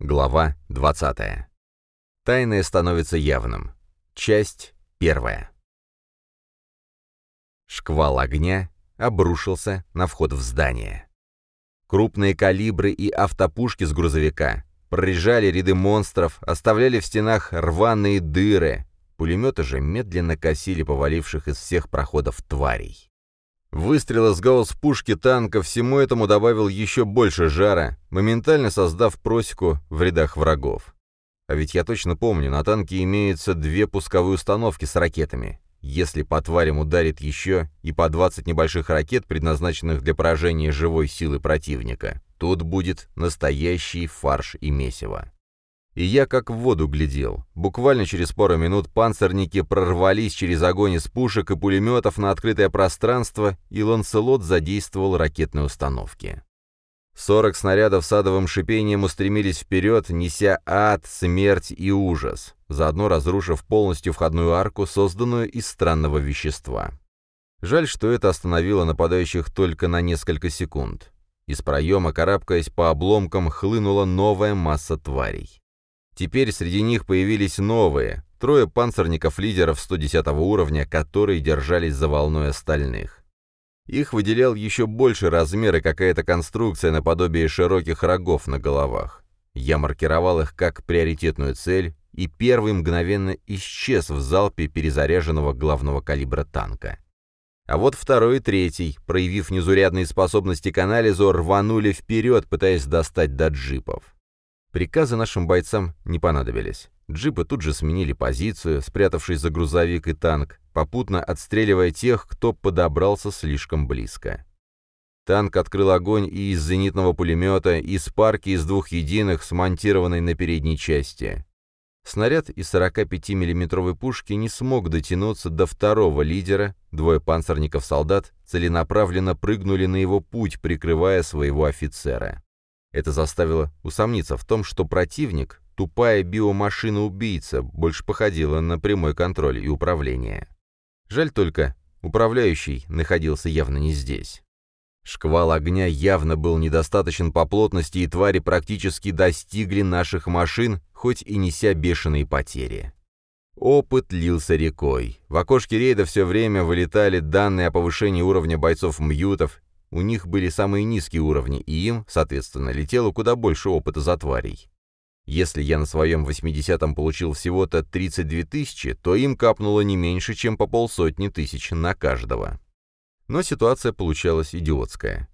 Глава 20. Тайное становится явным. Часть первая. Шквал огня обрушился на вход в здание. Крупные калибры и автопушки с грузовика прорежали ряды монстров, оставляли в стенах рваные дыры. Пулеметы же медленно косили поваливших из всех проходов тварей. Выстрел из гаусс-пушки танка всему этому добавил еще больше жара, моментально создав просеку в рядах врагов. А ведь я точно помню, на танке имеются две пусковые установки с ракетами. Если по тварям ударит еще и по 20 небольших ракет, предназначенных для поражения живой силы противника, тут будет настоящий фарш и месиво и я как в воду глядел. Буквально через пару минут панцирники прорвались через огонь из пушек и пулеметов на открытое пространство, и Ланселот задействовал ракетные установки. Сорок снарядов с адовым шипением устремились вперед, неся ад, смерть и ужас, заодно разрушив полностью входную арку, созданную из странного вещества. Жаль, что это остановило нападающих только на несколько секунд. Из проема, карабкаясь по обломкам, хлынула новая масса тварей. Теперь среди них появились новые, трое панцирников-лидеров 110 уровня, которые держались за волной остальных. Их выделял еще больше размер и какая-то конструкция наподобие широких рогов на головах. Я маркировал их как приоритетную цель, и первый мгновенно исчез в залпе перезаряженного главного калибра танка. А вот второй и третий, проявив незурядные способности к анализу, рванули вперед, пытаясь достать до джипов. Приказы нашим бойцам не понадобились. Джипы тут же сменили позицию, спрятавшись за грузовик и танк, попутно отстреливая тех, кто подобрался слишком близко. Танк открыл огонь и из зенитного пулемета, и из парки из двух единых, смонтированной на передней части. Снаряд из 45 миллиметровой пушки не смог дотянуться до второго лидера, двое панцирников-солдат целенаправленно прыгнули на его путь, прикрывая своего офицера. Это заставило усомниться в том, что противник, тупая биомашина-убийца, больше походила на прямой контроль и управление. Жаль только, управляющий находился явно не здесь. Шквал огня явно был недостаточен по плотности, и твари практически достигли наших машин, хоть и неся бешеные потери. Опыт лился рекой. В окошке рейда все время вылетали данные о повышении уровня бойцов-мьютов, у них были самые низкие уровни, и им, соответственно, летело куда больше опыта за тварей. Если я на своем 80-м получил всего-то 32 тысячи, то им капнуло не меньше, чем по полсотни тысяч на каждого. Но ситуация получалась идиотская.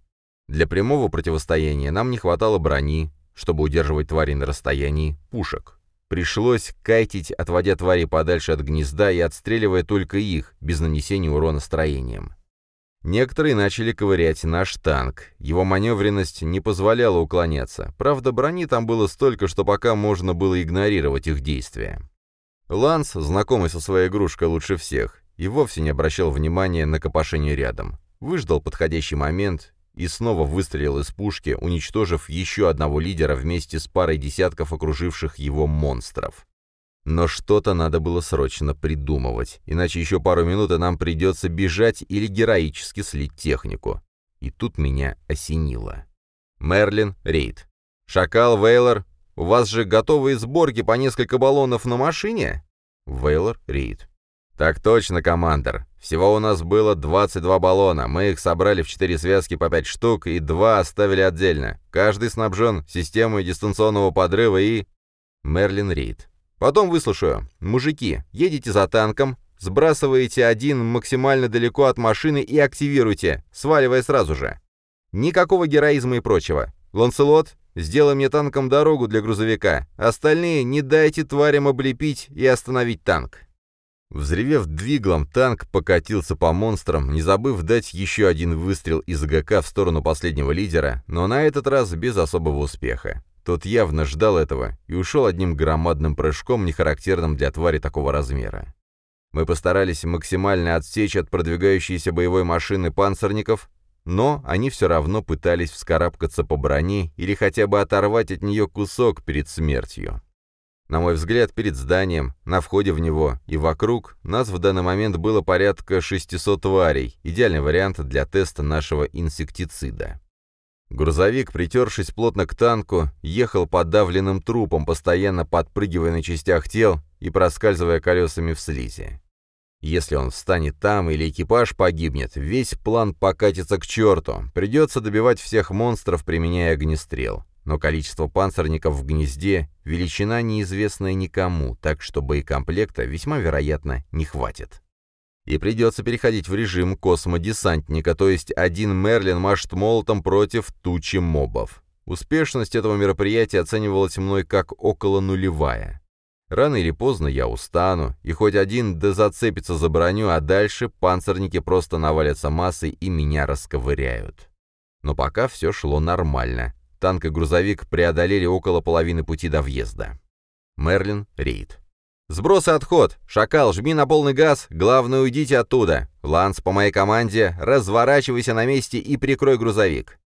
Для прямого противостояния нам не хватало брони, чтобы удерживать твари на расстоянии, пушек. Пришлось кайтить, отводя твари подальше от гнезда и отстреливая только их, без нанесения урона строением. Некоторые начали ковырять наш танк. Его маневренность не позволяла уклоняться. Правда, брони там было столько, что пока можно было игнорировать их действия. Ланс, знакомый со своей игрушкой лучше всех, и вовсе не обращал внимания на копошение рядом. Выждал подходящий момент и снова выстрелил из пушки, уничтожив еще одного лидера вместе с парой десятков окруживших его монстров. Но что-то надо было срочно придумывать, иначе еще пару минут и нам придется бежать или героически слить технику. И тут меня осенило. Мерлин, Рейд. Шакал, Вейлор, у вас же готовые сборки по несколько баллонов на машине? Вейлор, Рейд. Так точно, командор. Всего у нас было 22 баллона, мы их собрали в 4 связки по 5 штук и 2 оставили отдельно. Каждый снабжен системой дистанционного подрыва и... Мерлин Рейд. Потом выслушаю. Мужики, едете за танком, сбрасываете один максимально далеко от машины и активируйте, сваливая сразу же. Никакого героизма и прочего. Ланселот, сделай мне танком дорогу для грузовика. Остальные не дайте тварям облепить и остановить танк. Взревев двиглом, танк покатился по монстрам, не забыв дать еще один выстрел из ГК в сторону последнего лидера, но на этот раз без особого успеха. Тот явно ждал этого и ушел одним громадным прыжком, нехарактерным для твари такого размера. Мы постарались максимально отсечь от продвигающейся боевой машины панцирников, но они все равно пытались вскарабкаться по броне или хотя бы оторвать от нее кусок перед смертью. На мой взгляд, перед зданием, на входе в него и вокруг нас в данный момент было порядка 600 тварей, идеальный вариант для теста нашего инсектицида. Грузовик, притершись плотно к танку, ехал подавленным трупом, постоянно подпрыгивая на частях тел и проскальзывая колесами в слизи. Если он встанет там или экипаж погибнет, весь план покатится к черту. Придется добивать всех монстров, применяя огнестрел. Но количество панцирников в гнезде – величина неизвестная никому, так что боекомплекта весьма вероятно не хватит. И придется переходить в режим космодесантника, то есть один Мерлин машет молотом против тучи мобов. Успешность этого мероприятия оценивалась мной как около нулевая. Рано или поздно я устану, и хоть один да зацепится за броню, а дальше панцирники просто навалятся массой и меня расковыряют. Но пока все шло нормально. Танк и грузовик преодолели около половины пути до въезда. Мерлин, рейд. «Сброс и отход! Шакал, жми на полный газ! Главное, уйдите оттуда! Ланс, по моей команде, разворачивайся на месте и прикрой грузовик!»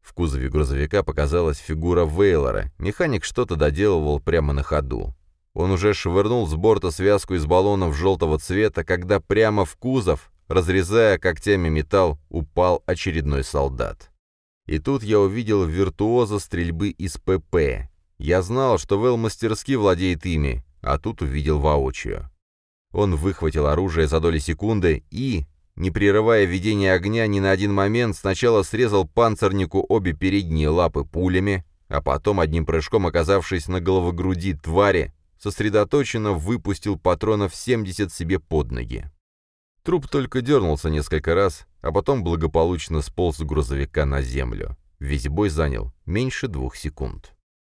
В кузове грузовика показалась фигура Вейлора. Механик что-то доделывал прямо на ходу. Он уже швырнул с борта связку из баллонов желтого цвета, когда прямо в кузов, разрезая когтями металл, упал очередной солдат. И тут я увидел виртуоза стрельбы из ПП. Я знал, что Вэл мастерски владеет ими, а тут увидел воочию. Он выхватил оружие за доли секунды и, не прерывая ведение огня ни на один момент, сначала срезал панцирнику обе передние лапы пулями, а потом, одним прыжком оказавшись на головогруди твари, сосредоточенно выпустил патронов 70 себе под ноги. Труп только дернулся несколько раз, а потом благополучно сполз с грузовика на землю. Весь бой занял меньше двух секунд.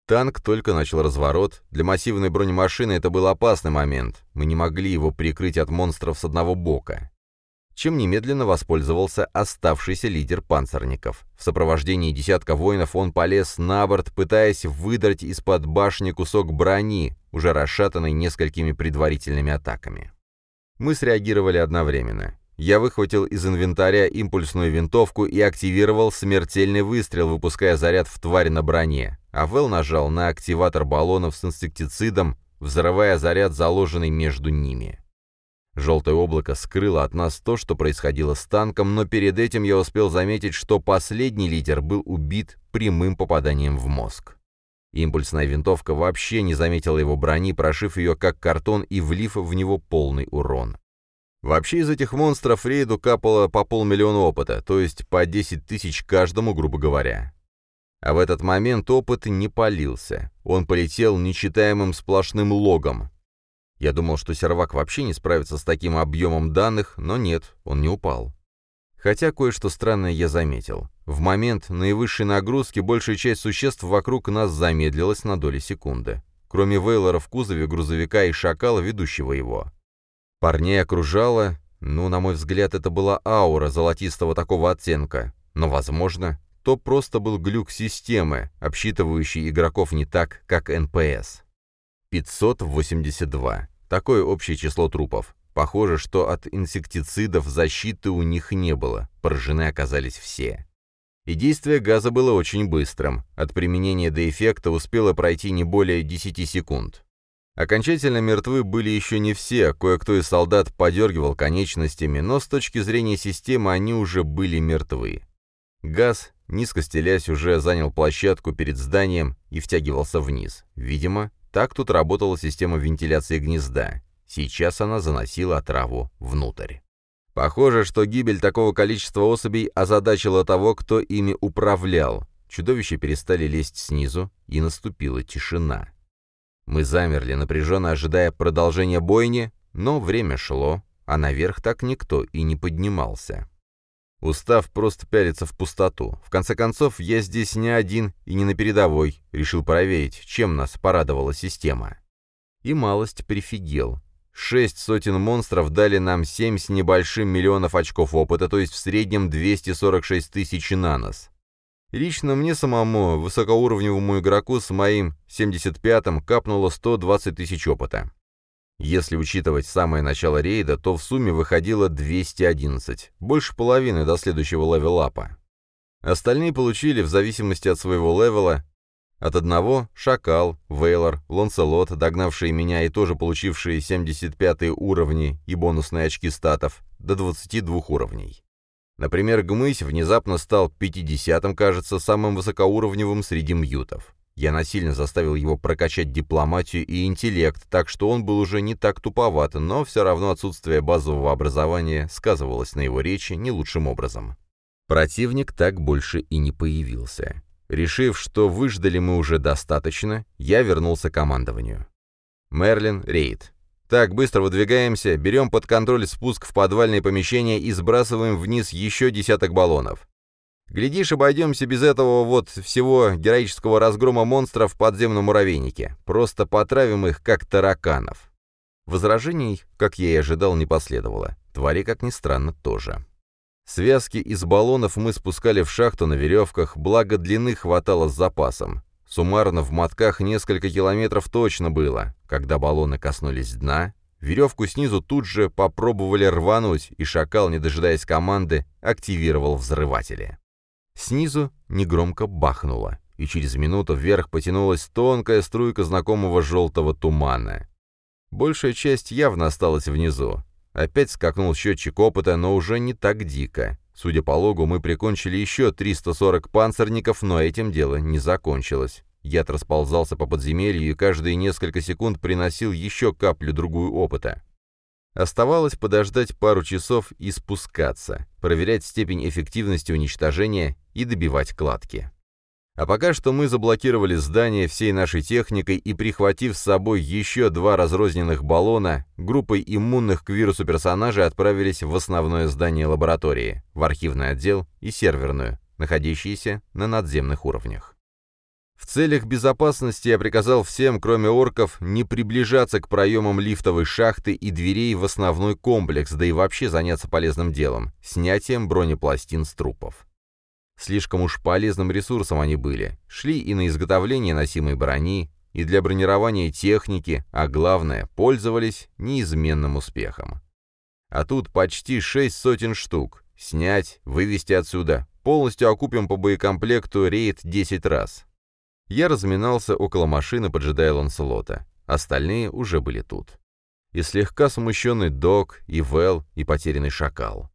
Танк только начал разворот. Для массивной бронемашины это был опасный момент. Мы не могли его прикрыть от монстров с одного бока. Чем немедленно воспользовался оставшийся лидер панцирников. В сопровождении десятка воинов он полез на борт, пытаясь выдрать из-под башни кусок брони, уже расшатанный несколькими предварительными атаками. Мы среагировали одновременно. Я выхватил из инвентаря импульсную винтовку и активировал смертельный выстрел, выпуская заряд в тварь на броне, а Вэл нажал на активатор баллонов с инсектицидом, взрывая заряд, заложенный между ними. Желтое облако скрыло от нас то, что происходило с танком, но перед этим я успел заметить, что последний лидер был убит прямым попаданием в мозг. Импульсная винтовка вообще не заметила его брони, прошив ее как картон и влив в него полный урон. Вообще из этих монстров рейду капало по полмиллиона опыта, то есть по 10 тысяч каждому, грубо говоря. А в этот момент опыт не полился. Он полетел нечитаемым сплошным логом. Я думал, что сервак вообще не справится с таким объемом данных, но нет, он не упал. Хотя кое-что странное я заметил. В момент наивысшей нагрузки большая часть существ вокруг нас замедлилась на доли секунды. Кроме Вейлора в кузове грузовика и шакала, ведущего его. Парней окружала, ну, на мой взгляд, это была аура золотистого такого оттенка. Но, возможно, то просто был глюк системы, обсчитывающий игроков не так, как НПС. 582. Такое общее число трупов. Похоже, что от инсектицидов защиты у них не было, поражены оказались все. И действие газа было очень быстрым. От применения до эффекта успело пройти не более 10 секунд. Окончательно мертвы были еще не все, кое-кто из солдат подергивал конечностями, но с точки зрения системы они уже были мертвы. Газ, низко стелясь, уже занял площадку перед зданием и втягивался вниз. Видимо, так тут работала система вентиляции гнезда. Сейчас она заносила отраву внутрь. Похоже, что гибель такого количества особей озадачила того, кто ими управлял. Чудовища перестали лезть снизу, и наступила тишина. Мы замерли, напряженно ожидая продолжения бойни, но время шло, а наверх так никто и не поднимался. Устав просто пялиться в пустоту. В конце концов, я здесь не один и не на передовой. Решил проверить, чем нас порадовала система. И малость прифигел. Шесть сотен монстров дали нам семь с небольшим миллионов очков опыта, то есть в среднем 246 тысяч на нос. Лично мне самому, высокоуровневому игроку с моим 75-м, капнуло 120 тысяч опыта. Если учитывать самое начало рейда, то в сумме выходило 211, больше половины до следующего левелапа. Остальные получили, в зависимости от своего левела, от одного — Шакал, Вейлор, Ланселот, догнавшие меня и тоже получившие 75 уровни и бонусные очки статов, до 22 уровней. Например, Гмысь внезапно стал 50-м, кажется, самым высокоуровневым среди мьютов. Я насильно заставил его прокачать дипломатию и интеллект, так что он был уже не так туповат, но все равно отсутствие базового образования сказывалось на его речи не лучшим образом. Противник так больше и не появился. Решив, что выждали мы уже достаточно, я вернулся к командованию. Мерлин, рейд. Так, быстро выдвигаемся, берем под контроль спуск в подвальное помещение и сбрасываем вниз еще десяток баллонов. Глядишь, обойдемся без этого вот всего героического разгрома монстров в подземном муравейнике. Просто потравим их, как тараканов. Возражений, как я и ожидал, не последовало. Твари, как ни странно, тоже. Связки из баллонов мы спускали в шахту на веревках, благо длины хватало с запасом. Суммарно в мотках несколько километров точно было. Когда баллоны коснулись дна, веревку снизу тут же попробовали рвануть, и шакал, не дожидаясь команды, активировал взрыватели. Снизу негромко бахнуло, и через минуту вверх потянулась тонкая струйка знакомого желтого тумана. Большая часть явно осталась внизу. Опять скакнул счетчик опыта, но уже не так дико. Судя по логу, мы прикончили еще 340 панцирников, но этим дело не закончилось. Яд расползался по подземелью и каждые несколько секунд приносил еще каплю-другую опыта. Оставалось подождать пару часов и спускаться, проверять степень эффективности уничтожения и добивать кладки. А пока что мы заблокировали здание всей нашей техникой и, прихватив с собой еще два разрозненных баллона, группой иммунных к вирусу персонажей отправились в основное здание лаборатории, в архивный отдел и серверную, находящиеся на надземных уровнях. В целях безопасности я приказал всем, кроме орков, не приближаться к проемам лифтовой шахты и дверей в основной комплекс, да и вообще заняться полезным делом – снятием бронепластин с трупов. Слишком уж полезным ресурсом они были. Шли и на изготовление носимой брони, и для бронирования техники, а главное, пользовались неизменным успехом. А тут почти шесть сотен штук. Снять, вывести отсюда. Полностью окупим по боекомплекту рейд 10 раз. Я разминался около машины, поджидая Ланселота. Остальные уже были тут. И слегка смущенный Док, и Вэл, и потерянный Шакал.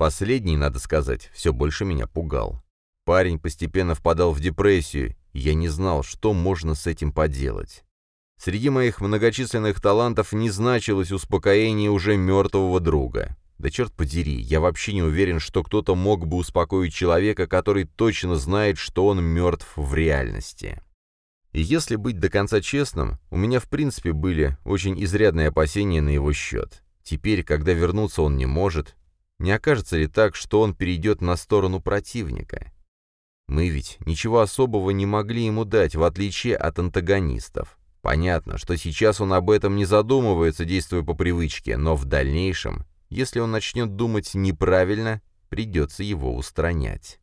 Последний, надо сказать, все больше меня пугал. Парень постепенно впадал в депрессию, и я не знал, что можно с этим поделать. Среди моих многочисленных талантов не значилось успокоение уже мертвого друга. Да черт подери, я вообще не уверен, что кто-то мог бы успокоить человека, который точно знает, что он мертв в реальности. И если быть до конца честным, у меня в принципе были очень изрядные опасения на его счет. Теперь, когда вернуться он не может, не окажется ли так, что он перейдет на сторону противника? Мы ведь ничего особого не могли ему дать, в отличие от антагонистов. Понятно, что сейчас он об этом не задумывается, действуя по привычке, но в дальнейшем, если он начнет думать неправильно, придется его устранять.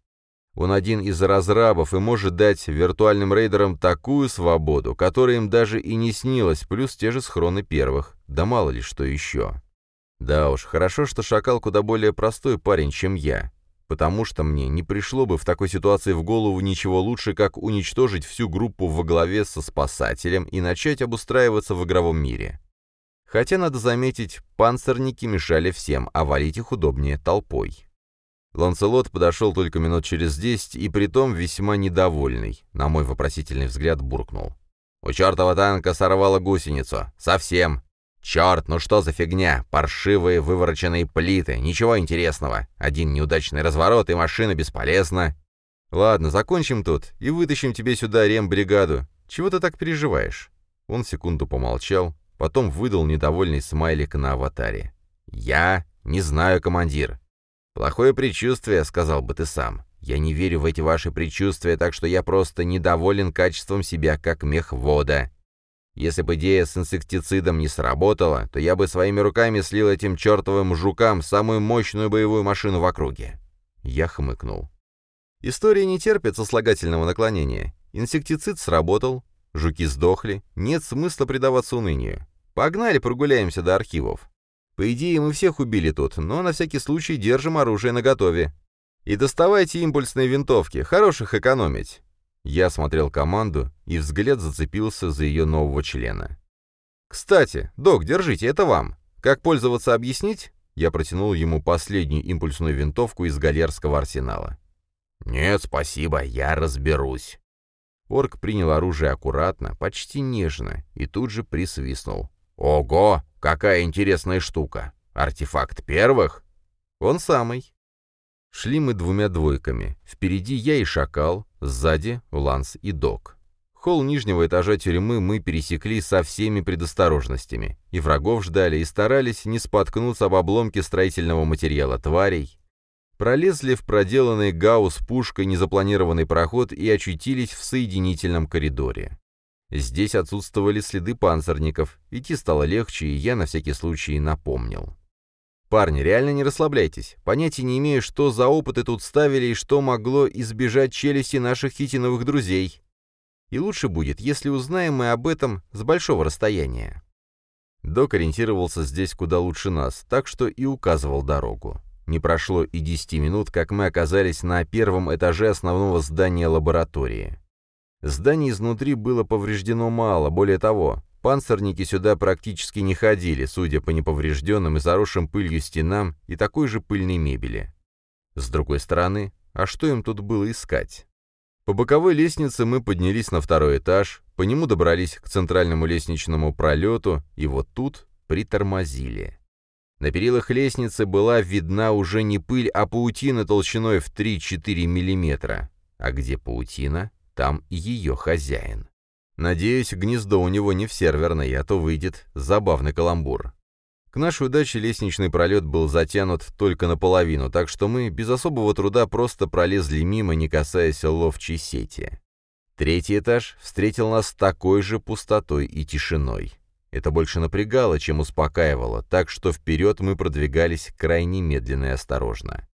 Он один из разрабов и может дать виртуальным рейдерам такую свободу, которая им даже и не снилась, плюс те же схроны первых, да мало ли что еще. Да уж, хорошо, что Шакал куда более простой парень, чем я, потому что мне не пришло бы в такой ситуации в голову ничего лучше, как уничтожить всю группу во главе со спасателем и начать обустраиваться в игровом мире. Хотя, надо заметить, панцирники мешали всем, а валить их удобнее толпой. Ланселот подошел только минут через десять и притом весьма недовольный, на мой вопросительный взгляд буркнул. «У чертова танка сорвало гусеницу. Совсем. «Черт, ну что за фигня? Паршивые вывороченные плиты, ничего интересного. Один неудачный разворот, и машина бесполезна». «Ладно, закончим тут и вытащим тебе сюда рембригаду. Чего ты так переживаешь?» Он секунду помолчал, потом выдал недовольный смайлик на аватаре. «Я не знаю, командир». «Плохое предчувствие», — сказал бы ты сам. «Я не верю в эти ваши предчувствия, так что я просто недоволен качеством себя как мехвода. Если бы идея с инсектицидом не сработала, то я бы своими руками слил этим чертовым жукам самую мощную боевую машину в округе». Я хмыкнул. История не терпит сослагательного наклонения. Инсектицид сработал, жуки сдохли, нет смысла предаваться унынию. Погнали прогуляемся до архивов. По идее, мы всех убили тут, но на всякий случай держим оружие наготове. И доставайте импульсные винтовки, хороших экономить. Я смотрел команду, и взгляд зацепился за ее нового члена. «Кстати, док, держите, это вам. Как пользоваться объяснить?» Я протянул ему последнюю импульсную винтовку из галерского арсенала. «Нет, спасибо, я разберусь». Орк принял оружие аккуратно, почти нежно, и тут же присвистнул. «Ого, какая интересная штука! Артефакт первых?» «Он самый». Шли мы двумя двойками. Впереди я и Шакал, сзади — Ланс и Док. Холл нижнего этажа тюрьмы мы пересекли со всеми предосторожностями. И врагов ждали, и старались не споткнуться об обломке строительного материала тварей, пролезли в проделанный гаусс пушкой незапланированный проход и очутились в соединительном коридоре. Здесь отсутствовали следы панцирников, идти стало легче, и я на всякий случай напомнил. «Парни, реально не расслабляйтесь. Понятия не имею, что за опыты тут ставили и что могло избежать челюсти наших хитиновых друзей. И лучше будет, если узнаем мы об этом с большого расстояния». Док ориентировался здесь куда лучше нас, так что и указывал дорогу. Не прошло и десяти минут, как мы оказались на первом этаже основного здания лаборатории. Здание изнутри было повреждено мало, более того, панцирники сюда практически не ходили, судя по неповрежденным и заросшим пылью стенам и такой же пыльной мебели. С другой стороны, а что им тут было искать? По боковой лестнице мы поднялись на второй этаж, по нему добрались к центральному лестничному пролету, и вот тут притормозили. На перилах лестницы была видна уже не пыль, а паутина толщиной в 3-4 миллиметра. А где паутина, там и ее хозяин. Надеюсь, гнездо у него не в серверной, а то выйдет забавный каламбур. К нашей удаче лестничный пролет был затянут только наполовину, так что мы без особого труда просто пролезли мимо, не касаясь ловчей сети. Третий этаж встретил нас такой же пустотой и тишиной. Это больше напрягало, чем успокаивало, так что вперед мы продвигались крайне медленно и осторожно.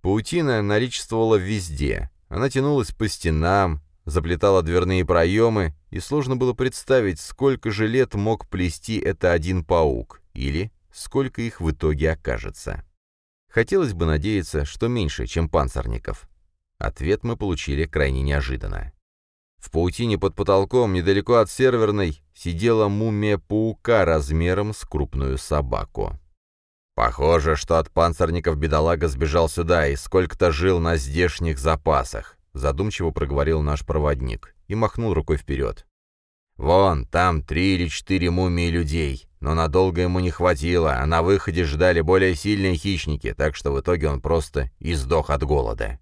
Паутина наличествовала везде. Она тянулась по стенам, заплетала дверные проемы, и сложно было представить, сколько же лет мог плести это один паук, или сколько их в итоге окажется. Хотелось бы надеяться, что меньше, чем панцирников. Ответ мы получили крайне неожиданно. В паутине под потолком, недалеко от серверной, сидела мумия паука размером с крупную собаку. «Похоже, что от панцирников бедолага сбежал сюда и сколько-то жил на здешних запасах», задумчиво проговорил наш проводник и махнул рукой вперед. «Вон, там три или четыре мумии людей, но надолго ему не хватило, а на выходе ждали более сильные хищники, так что в итоге он просто издох от голода».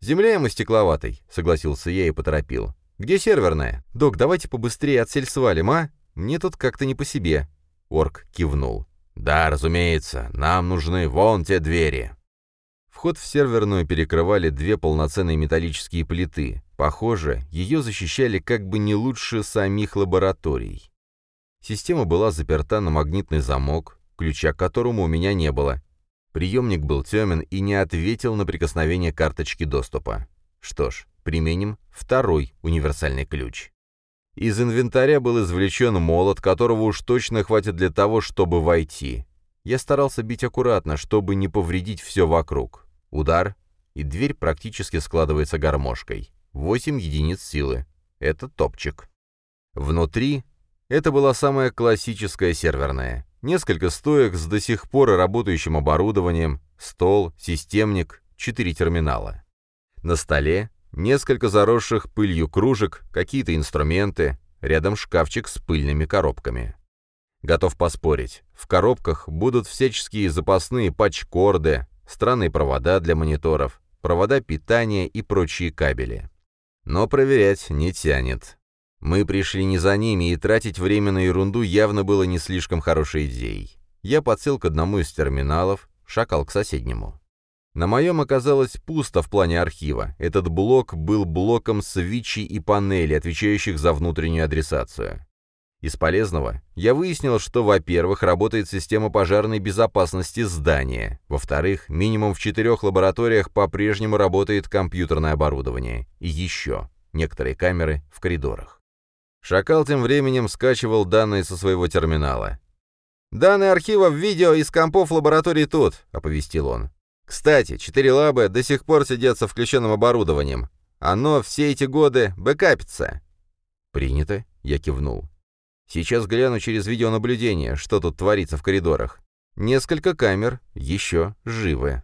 «Земля ему стекловатой», — согласился я и поторопил. «Где серверная? Док, давайте побыстрее отсель свалим, а? Мне тут как-то не по себе». Орк кивнул. «Да, разумеется, нам нужны вон те двери». Вход в серверную перекрывали две полноценные металлические плиты. Похоже, ее защищали как бы не лучше самих лабораторий. Система была заперта на магнитный замок, ключа к которому у меня не было. Приемник был темен и не ответил на прикосновение карточки доступа. Что ж, применим второй универсальный ключ. Из инвентаря был извлечен молот, которого уж точно хватит для того, чтобы войти. Я старался бить аккуратно, чтобы не повредить все вокруг. Удар, и дверь практически складывается гармошкой. 8 единиц силы. Это топчик. Внутри это была самая классическая серверная. Несколько стоек с до сих пор работающим оборудованием, стол, системник, четыре терминала. На столе несколько заросших пылью кружек, какие-то инструменты, рядом шкафчик с пыльными коробками. Готов поспорить, в коробках будут всяческие запасные патчкорды, странные провода для мониторов, провода питания и прочие кабели. Но проверять не тянет. Мы пришли не за ними, и тратить время на ерунду явно было не слишком хорошей идеей. Я подсел к одному из терминалов, шакал к соседнему. На моем оказалось пусто в плане архива. Этот блок был блоком свитчей и панелей, отвечающих за внутреннюю адресацию. Из полезного я выяснил, что, во-первых, работает система пожарной безопасности здания, во-вторых, минимум в четырех лабораториях по-прежнему работает компьютерное оборудование, и еще некоторые камеры в коридорах. Шакал тем временем скачивал данные со своего терминала. «Данные архива в видео из компов лаборатории тут», — оповестил он. Кстати, четыре лабы до сих пор сидят со включенным оборудованием. Оно все эти годы бэкапится. «Принято», — я кивнул. «Сейчас гляну через видеонаблюдение, что тут творится в коридорах. Несколько камер еще живы.